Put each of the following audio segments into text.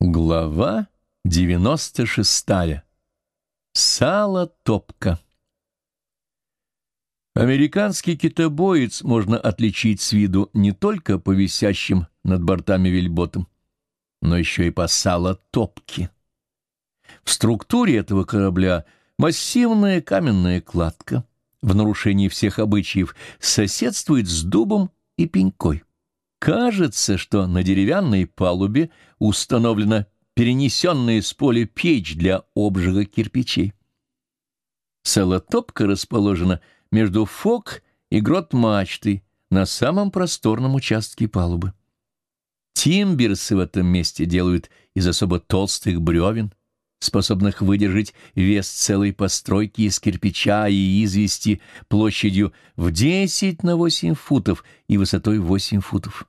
Глава 96. Сало-топка. Американский китобоец можно отличить с виду не только по висящим над бортами вельботам, но еще и по сало-топке. В структуре этого корабля массивная каменная кладка, в нарушении всех обычаев, соседствует с дубом и пенькой. Кажется, что на деревянной палубе установлена перенесенная с поля печь для обжига кирпичей. Солотопка расположена между фок и грот-мачтой на самом просторном участке палубы. Тимберсы в этом месте делают из особо толстых бревен, способных выдержать вес целой постройки из кирпича и извести площадью в 10 на 8 футов и высотой 8 футов.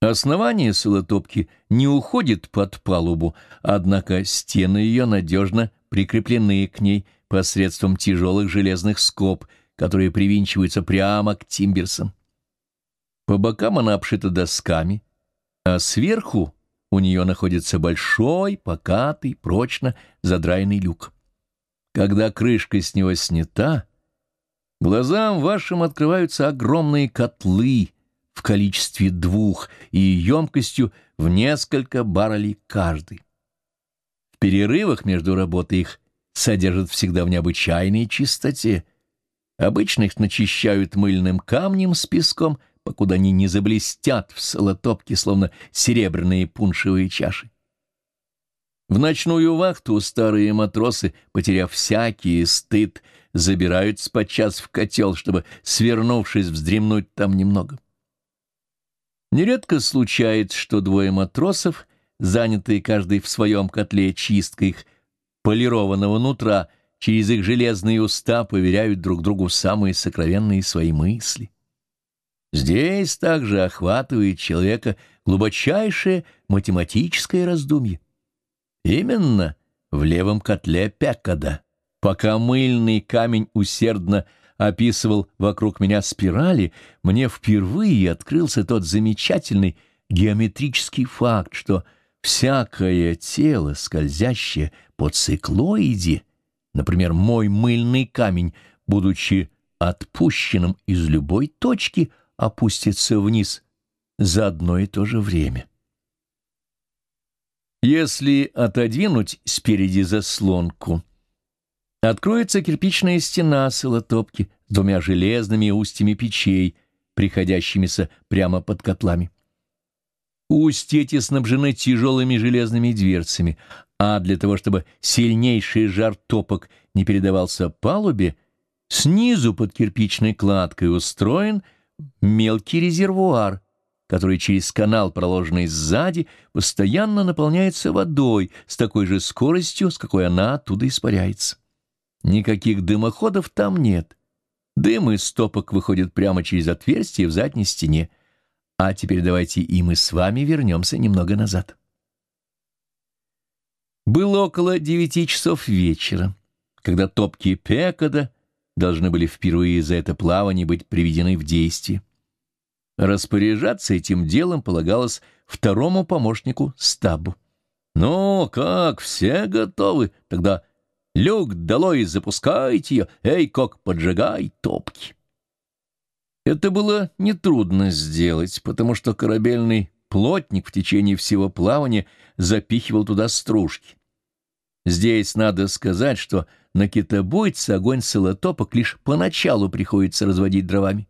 Основание солотопки не уходит под палубу, однако стены ее надежно прикреплены к ней посредством тяжелых железных скоб, которые привинчиваются прямо к тимберсам. По бокам она обшита досками, а сверху у нее находится большой, покатый, прочно задраенный люк. Когда крышка с него снята, глазам вашим открываются огромные котлы в количестве двух и емкостью в несколько баррелей каждый. В перерывах между работой их содержат всегда в необычайной чистоте. Обычно их начищают мыльным камнем с песком — покуда они не заблестят в солотопке, словно серебряные пуншевые чаши. В ночную вахту старые матросы, потеряв всякий стыд, забираются подчас в котел, чтобы, свернувшись, вздремнуть там немного. Нередко случается, что двое матросов, занятые каждый в своем котле чисткой их полированного нутра, через их железные уста поверяют друг другу самые сокровенные свои мысли. Здесь также охватывает человека глубочайшее математическое раздумье. Именно в левом котле Пеккада, пока мыльный камень усердно описывал вокруг меня спирали, мне впервые открылся тот замечательный геометрический факт, что всякое тело, скользящее по циклоиде, например, мой мыльный камень, будучи отпущенным из любой точки, опустится вниз за одно и то же время. Если отодвинуть спереди заслонку, откроется кирпичная стена сылотопки с двумя железными устьями печей, приходящимися прямо под котлами. Устья эти снабжены тяжелыми железными дверцами, а для того, чтобы сильнейший жар топок не передавался палубе, снизу под кирпичной кладкой устроен — мелкий резервуар, который через канал, проложенный сзади, постоянно наполняется водой с такой же скоростью, с какой она оттуда испаряется. Никаких дымоходов там нет. Дым из стопок выходит прямо через отверстие в задней стене. А теперь давайте и мы с вами вернемся немного назад. Было около девяти часов вечера, когда топки Пекода — должны были впервые за это плавание быть приведены в действие. Распоряжаться этим делом полагалось второму помощнику стабу. «Ну, как, все готовы? Тогда люк долой запускайте ее, эй, кок, поджигай топки». Это было нетрудно сделать, потому что корабельный плотник в течение всего плавания запихивал туда стружки. Здесь надо сказать, что на китобойце огонь солотопок лишь поначалу приходится разводить дровами.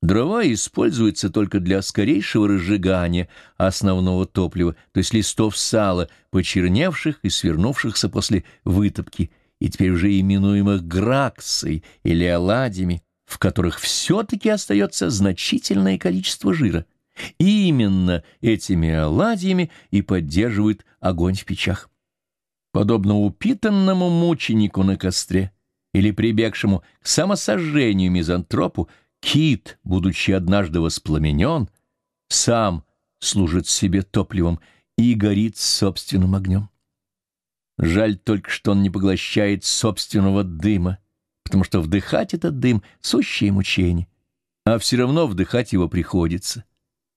Дрова используются только для скорейшего разжигания основного топлива, то есть листов сала, почерневших и свернувшихся после вытопки, и теперь уже именуемых граксой или оладьями, в которых все-таки остается значительное количество жира. И именно этими оладьями и поддерживают огонь в печах подобно упитанному мученику на костре или прибегшему к самосожжению мизантропу, кит, будучи однажды воспламенен, сам служит себе топливом и горит собственным огнем. Жаль только, что он не поглощает собственного дыма, потому что вдыхать этот дым — сущее мучение, а все равно вдыхать его приходится.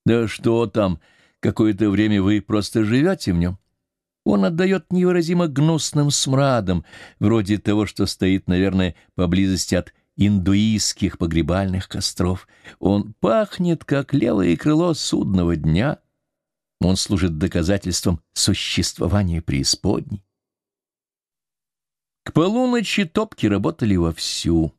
Да что там, Какое-то время вы просто живете в нем. Он отдает невыразимо гнусным смрадом, вроде того, что стоит, наверное, поблизости от индуистских погребальных костров. Он пахнет, как левое крыло судного дня. Он служит доказательством существования преисподней. К полуночи топки работали вовсю.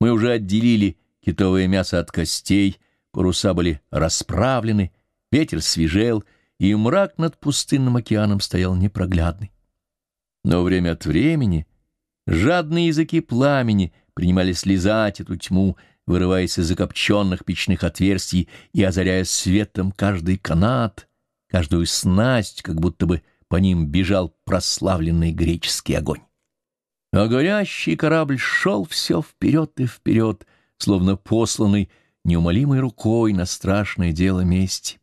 Мы уже отделили китовое мясо от костей, паруса были расправлены, ветер свежел, и мрак над пустынным океаном стоял непроглядный. Но время от времени жадные языки пламени принимали слезать эту тьму, вырываясь из закопченных печных отверстий и озаряя светом каждый канат, каждую снасть, как будто бы по ним бежал прославленный греческий огонь. А горящий корабль шел все вперед и вперед, словно посланный неумолимой рукой на страшное дело мести.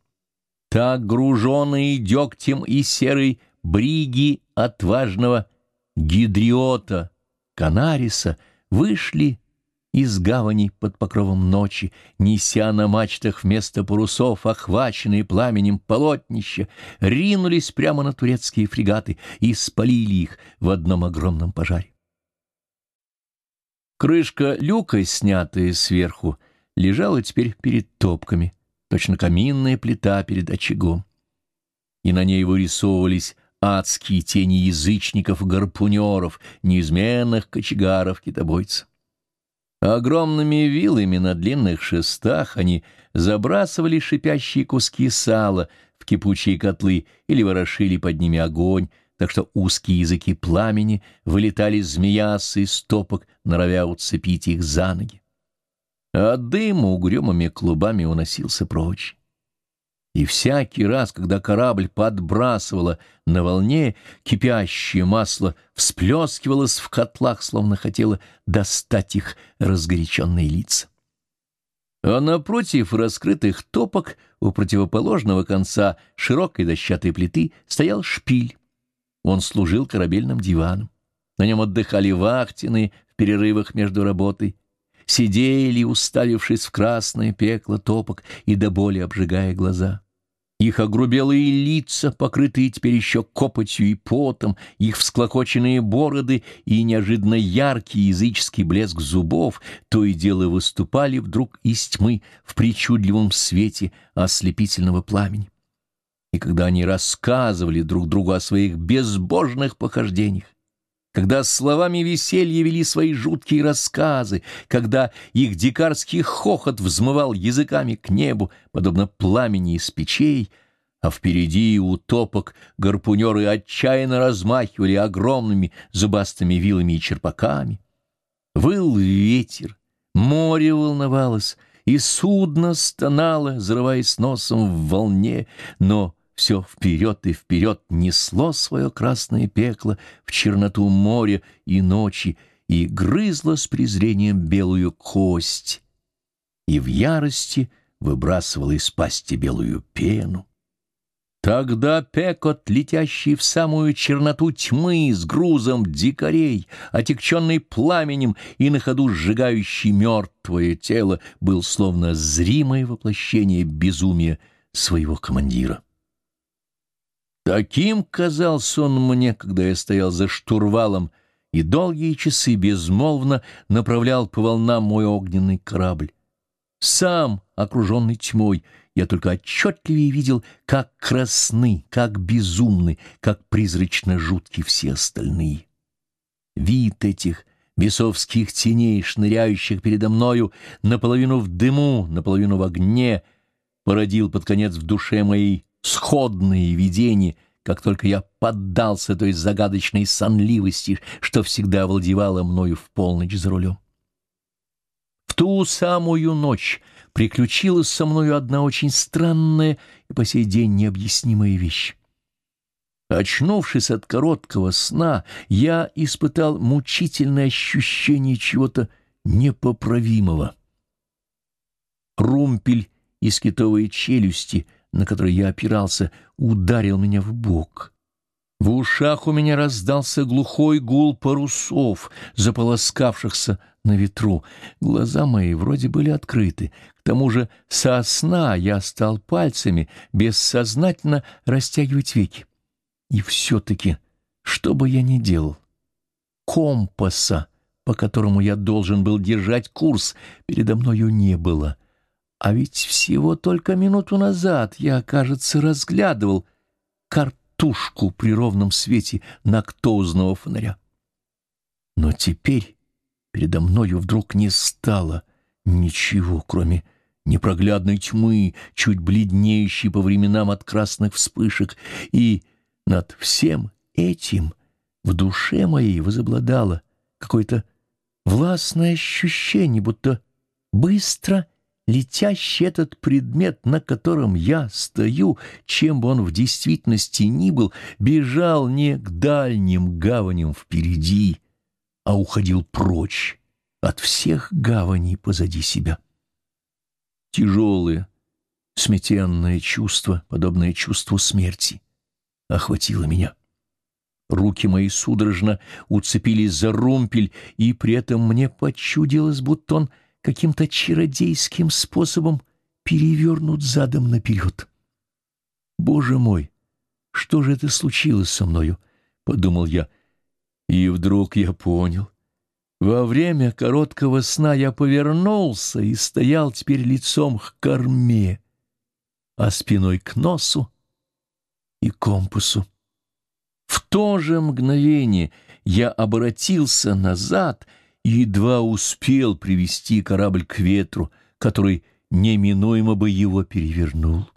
Так груженные дегтем и серой бриги отважного гидриота Канариса вышли из гавани под покровом ночи, неся на мачтах вместо парусов, охваченные пламенем полотнища, ринулись прямо на турецкие фрегаты и спалили их в одном огромном пожаре. Крышка люка, снятая сверху, лежала теперь перед топками, точно каминная плита перед очагом. И на ней вырисовывались адские тени язычников-гарпунеров, неизменных кочегаров-китобойцев. Огромными вилами на длинных шестах они забрасывали шипящие куски сала в кипучие котлы или ворошили под ними огонь, так что узкие языки пламени вылетали змеясы из стопок, норовя уцепить их за ноги. А дым угрюмыми клубами уносился прочь. И всякий раз, когда корабль подбрасывало на волне, кипящее масло всплескивалось в котлах, словно хотело достать их разгоряченные лица. А напротив раскрытых топок у противоположного конца широкой дощатой плиты стоял шпиль. Он служил корабельным диваном. На нем отдыхали вахтины в перерывах между работой, сидели, уставившись в красное пекло топок и до боли обжигая глаза. Их огрубелые лица, покрытые теперь еще копотью и потом, их всклокоченные бороды и неожиданно яркий языческий блеск зубов то и дело выступали вдруг из тьмы в причудливом свете ослепительного пламени и когда они рассказывали друг другу о своих безбожных похождениях, когда словами веселья вели свои жуткие рассказы, когда их дикарский хохот взмывал языками к небу, подобно пламени из печей, а впереди у топок гарпунеры отчаянно размахивали огромными зубастыми вилами и черпаками. Выл ветер, море волновалось, и судно стонало, зарываясь носом в волне, но все вперед и вперед несло свое красное пекло в черноту моря и ночи и грызло с презрением белую кость, и в ярости выбрасывало из пасти белую пену. Тогда Пекот, летящий в самую черноту тьмы с грузом дикарей, отекченный пламенем и на ходу сжигающий мертвое тело, был словно зримое воплощение безумия своего командира. Таким казался он мне, когда я стоял за штурвалом и долгие часы безмолвно направлял по волнам мой огненный корабль. Сам, окруженный тьмой, я только отчетливее видел, как красны, как безумны, как призрачно жутки все остальные. Вид этих бесовских теней, шныряющих передо мною, наполовину в дыму, наполовину в огне, породил под конец в душе моей сходные видения, как только я поддался той загадочной сонливости, что всегда овладевала мною в полночь за рулем. В ту самую ночь приключилась со мною одна очень странная и по сей день необъяснимая вещь. Очнувшись от короткого сна, я испытал мучительное ощущение чего-то непоправимого. Румпель из китовой челюсти на который я опирался, ударил меня в бок. В ушах у меня раздался глухой гул парусов, заполоскавшихся на ветру. Глаза мои вроде были открыты. тому же со сна я стал пальцами бессознательно растягивать веки. И все-таки, что бы я ни делал, компаса, по которому я должен был держать курс, передо мною не было. А ведь всего только минуту назад я, кажется, разглядывал картушку при ровном свете нактоузного фонаря. Но теперь передо мною вдруг не стало ничего, кроме непроглядной тьмы, чуть бледнеющей по временам от красных вспышек, и над всем этим в душе моей возобладало какое-то властное ощущение, будто быстро летящий этот предмет, на котором я стою, чем бы он в действительности ни был, бежал не к дальним гаваням впереди, а уходил прочь от всех гаваней позади себя. Тяжелое, сметенное чувство, подобное чувству смерти, охватило меня. Руки мои судорожно уцепились за румпель, и при этом мне почудилось, будто он каким-то чародейским способом перевернут задом наперед. «Боже мой, что же это случилось со мною?» — подумал я. И вдруг я понял. Во время короткого сна я повернулся и стоял теперь лицом к корме, а спиной к носу и компасу. В то же мгновение я обратился назад едва успел привести корабль к ветру, который неминуемо бы его перевернул.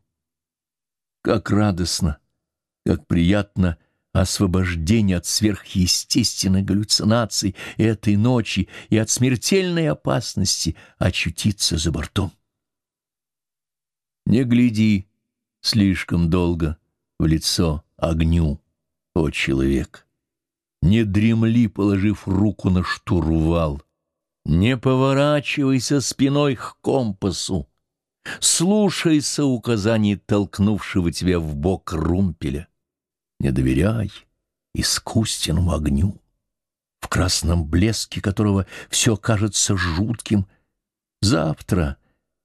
Как радостно, как приятно освобождение от сверхъестественной галлюцинаций этой ночи и от смертельной опасности очутиться за бортом. Не гляди слишком долго в лицо огню о человек. Не дремли, положив руку на штурвал. Не поворачивайся спиной к компасу. Слушайся указаний толкнувшего тебя в бок румпеля. Не доверяй искусственному огню, в красном блеске которого все кажется жутким. Завтра,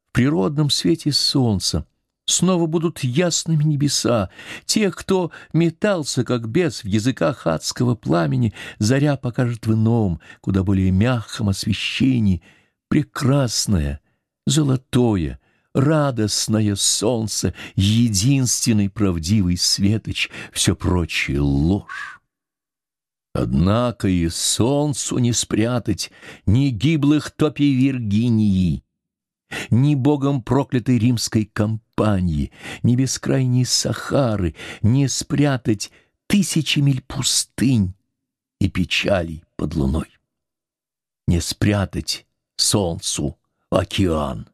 в природном свете солнца, Снова будут ясными небеса. Тех, кто метался, как бес, в языках адского пламени, заря покажет в ином, куда более мягком освещении. Прекрасное, золотое, радостное солнце, единственный правдивый светоч, все прочее — ложь. Однако и солнцу не спрятать ни гиблых топий Виргинии, ни богом проклятой римской кампании, ни бескрайней Сахары не спрятать тысячи миль пустынь и печалей под луной. Не спрятать солнцу океан,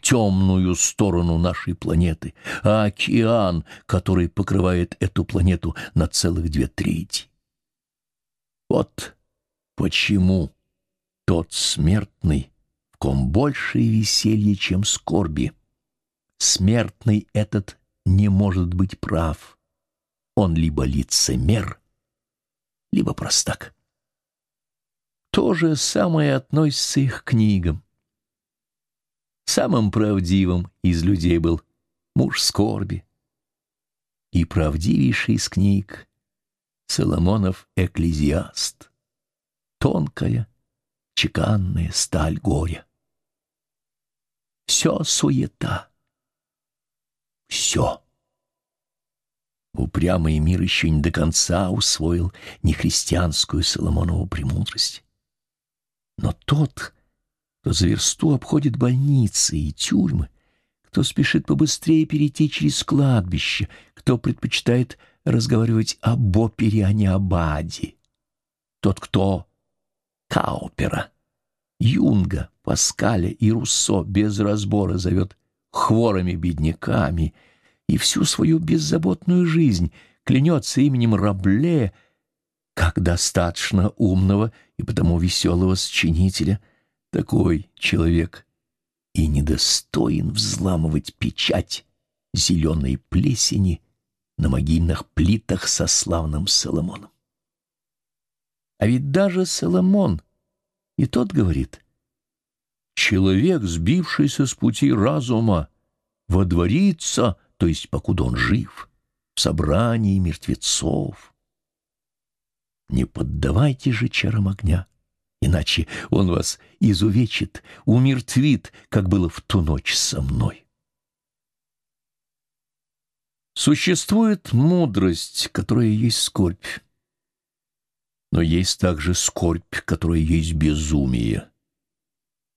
темную сторону нашей планеты, а океан, который покрывает эту планету на целых две трети. Вот почему тот смертный, ком большее веселье, чем скорби. Смертный этот не может быть прав. Он либо лицемер, либо простак. То же самое относится и к книгам. Самым правдивым из людей был муж скорби. И правдивейший из книг — Соломонов «Экклезиаст». Тонкая, чеканная сталь горя. Все суета. Все. Упрямый мир еще не до конца усвоил нехристианскую Соломонову премудрость. Но тот, кто за версту обходит больницы и тюрьмы, кто спешит побыстрее перейти через кладбище, кто предпочитает разговаривать об опере, а не об аде, тот, кто Каупера, Юнга, Паскаля и Руссо без разбора зовет хворыми бедняками и всю свою беззаботную жизнь клянется именем Рабле, как достаточно умного и потому веселого сочинителя, такой человек и недостоин взламывать печать зеленой плесени на могильных плитах со славным Соломоном. А ведь даже Соломон и тот говорит, человек, сбившийся с пути разума, водворится, то есть покуда он жив, в собрании мертвецов. Не поддавайте же чарам огня, иначе он вас изувечит, умертвит, как было в ту ночь со мной. Существует мудрость, которая есть скорбь, но есть также скорбь, которая есть безумие.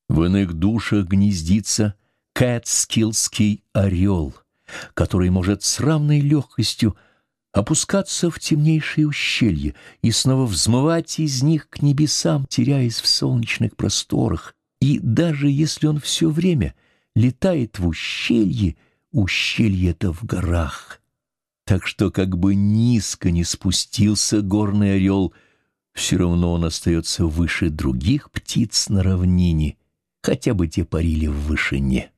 В иных душах гнездится кэтскиллский орел, который может с равной легкостью опускаться в темнейшие ущелья и снова взмывать из них к небесам, теряясь в солнечных просторах. И даже если он все время летает в ущелье, ущелье это в горах. Так что как бы низко не спустился горный орел, все равно он остается выше других птиц на равнине, хотя бы те парили в вышине.